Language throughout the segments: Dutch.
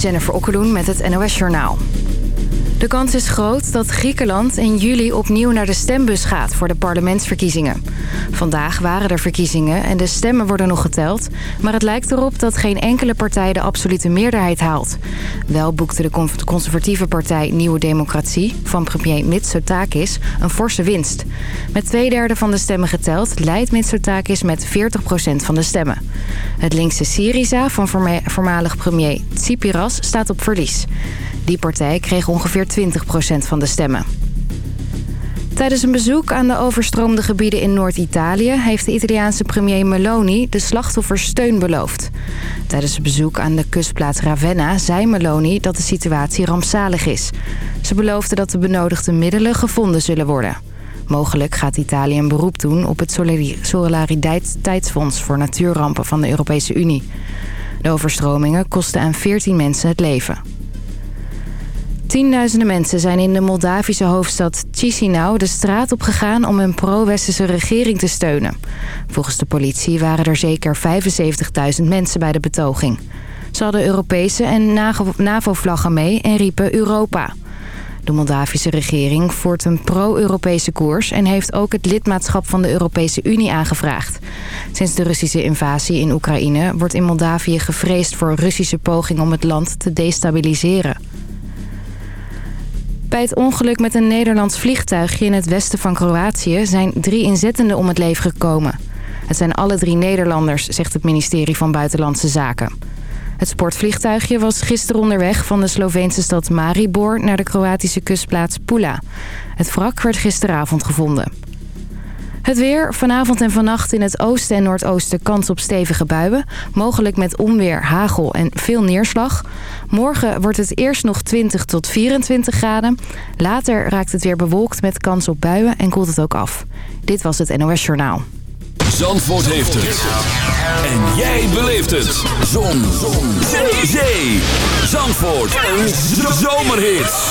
Jennifer Okkeloen met het NOS Journaal. De kans is groot dat Griekenland in juli opnieuw naar de stembus gaat voor de parlementsverkiezingen. Vandaag waren er verkiezingen en de stemmen worden nog geteld. Maar het lijkt erop dat geen enkele partij de absolute meerderheid haalt. Wel boekte de conservatieve partij Nieuwe Democratie van premier Mitsotakis een forse winst. Met twee derde van de stemmen geteld leidt Mitsotakis met 40% van de stemmen. Het linkse Syriza van voormalig premier Tsipras staat op verlies. Die partij kreeg ongeveer 20% van de stemmen. Tijdens een bezoek aan de overstroomde gebieden in Noord-Italië... heeft de Italiaanse premier Meloni de slachtoffers steun beloofd. Tijdens het bezoek aan de kustplaats Ravenna zei Meloni dat de situatie rampzalig is. Ze beloofde dat de benodigde middelen gevonden zullen worden. Mogelijk gaat Italië een beroep doen op het Solidariteitsfonds voor natuurrampen van de Europese Unie. De overstromingen kosten aan 14 mensen het leven. Tienduizenden mensen zijn in de Moldavische hoofdstad Chisinau de straat op gegaan om een pro-westerse regering te steunen. Volgens de politie waren er zeker 75.000 mensen bij de betoging. Ze hadden Europese en NAVO-vlaggen mee en riepen Europa. De Moldavische regering voert een pro-Europese koers... en heeft ook het lidmaatschap van de Europese Unie aangevraagd. Sinds de Russische invasie in Oekraïne wordt in Moldavië gevreesd voor Russische poging om het land te destabiliseren. Bij het ongeluk met een Nederlands vliegtuigje in het westen van Kroatië... zijn drie inzettenden om het leven gekomen. Het zijn alle drie Nederlanders, zegt het ministerie van Buitenlandse Zaken. Het sportvliegtuigje was gisteren onderweg van de Sloveense stad Maribor... naar de Kroatische kustplaats Pula. Het wrak werd gisteravond gevonden. Het weer. Vanavond en vannacht in het oosten en noordoosten kans op stevige buien. Mogelijk met onweer, hagel en veel neerslag. Morgen wordt het eerst nog 20 tot 24 graden. Later raakt het weer bewolkt met kans op buien en koelt het ook af. Dit was het NOS Journaal. Zandvoort heeft het. En jij beleeft het. Zon. Zon. Zee. Zandvoort. Een zomerhit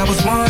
I was one.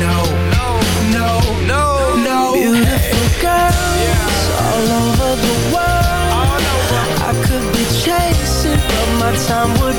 no, no, no, no. Beautiful girls all over the world. I could be chasing, but my time would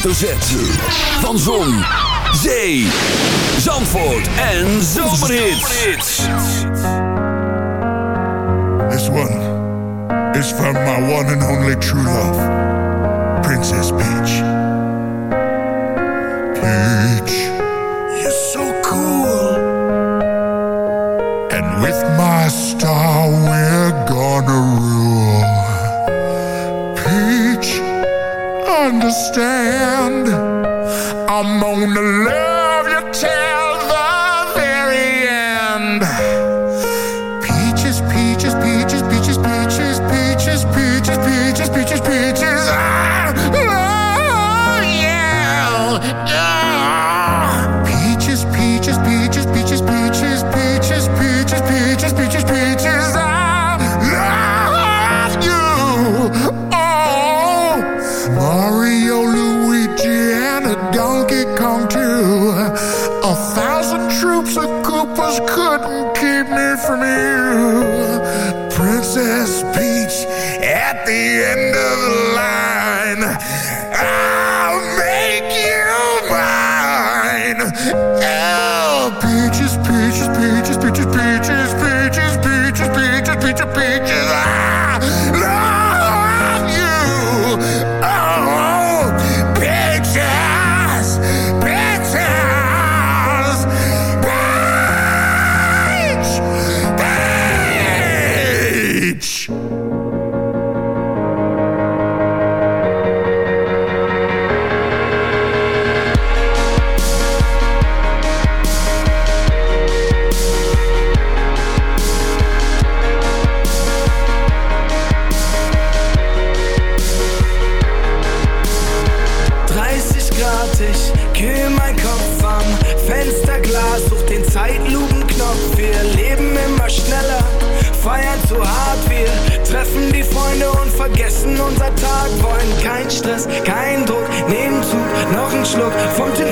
Hoofdletter. Van Zon, Zee, Zandvoort en Zomerhits. This one is from my one and only true love, Tag. Wollen kein Stress, kein Druck, nehmen Zug, noch ein Schluck vom Gin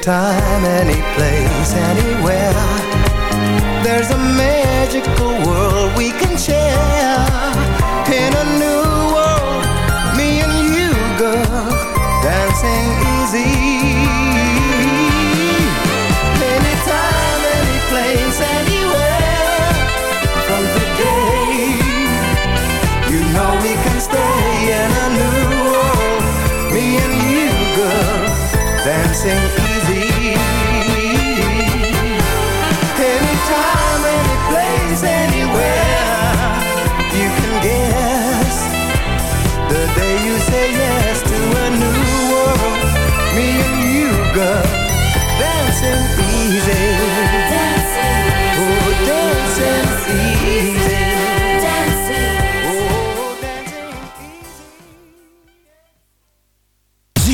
anytime, any place, anywhere. There's a magical world